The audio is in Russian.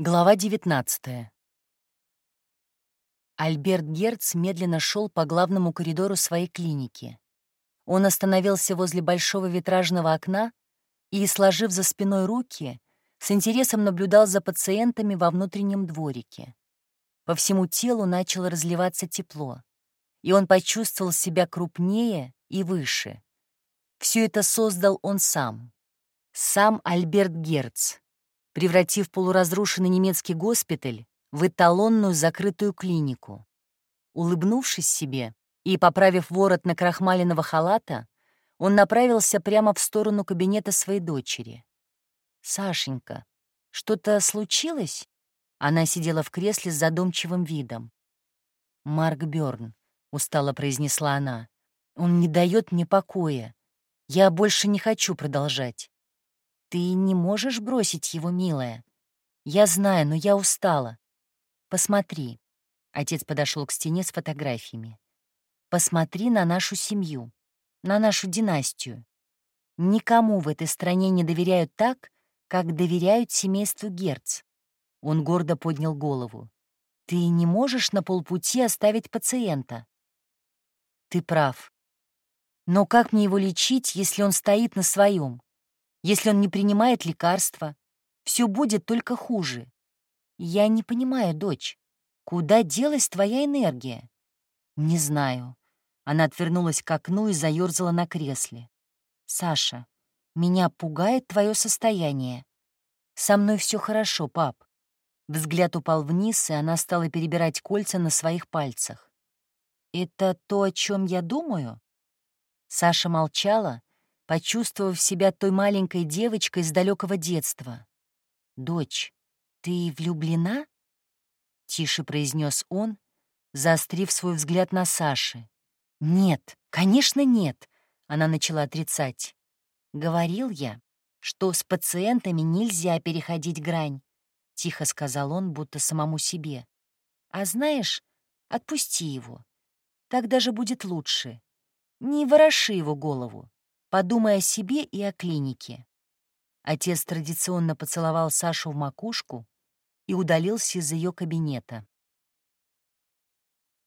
Глава 19 Альберт Герц медленно шел по главному коридору своей клиники. Он остановился возле большого витражного окна и, сложив за спиной руки, с интересом наблюдал за пациентами во внутреннем дворике. По всему телу начало разливаться тепло, и он почувствовал себя крупнее и выше. Все это создал он сам. Сам Альберт Герц, превратив полуразрушенный немецкий госпиталь в эталонную закрытую клинику. Улыбнувшись себе и поправив ворот на крахмаленного халата, он направился прямо в сторону кабинета своей дочери. «Сашенька, что-то случилось?» Она сидела в кресле с задумчивым видом. «Марк Бёрн», — устало произнесла она, — «он не дает мне покоя. Я больше не хочу продолжать. «Ты не можешь бросить его, милая? Я знаю, но я устала. Посмотри». Отец подошел к стене с фотографиями. «Посмотри на нашу семью, на нашу династию. Никому в этой стране не доверяют так, как доверяют семейству Герц». Он гордо поднял голову. «Ты не можешь на полпути оставить пациента». «Ты прав. Но как мне его лечить, если он стоит на своем? Если он не принимает лекарства, все будет только хуже. Я не понимаю, дочь, куда делась твоя энергия? Не знаю. Она отвернулась к окну и заерзала на кресле. Саша, меня пугает твое состояние. Со мной все хорошо, пап. Взгляд упал вниз, и она стала перебирать кольца на своих пальцах. «Это то, о чем я думаю?» Саша молчала, почувствовав себя той маленькой девочкой из далекого детства. «Дочь, ты влюблена?» — тише произнес он, заострив свой взгляд на Саши. «Нет, конечно, нет», — она начала отрицать. «Говорил я, что с пациентами нельзя переходить грань», — тихо сказал он, будто самому себе. «А знаешь, отпусти его. Так даже будет лучше. Не вороши его голову подумай о себе и о клинике. Отец традиционно поцеловал Сашу в макушку и удалился из ее кабинета.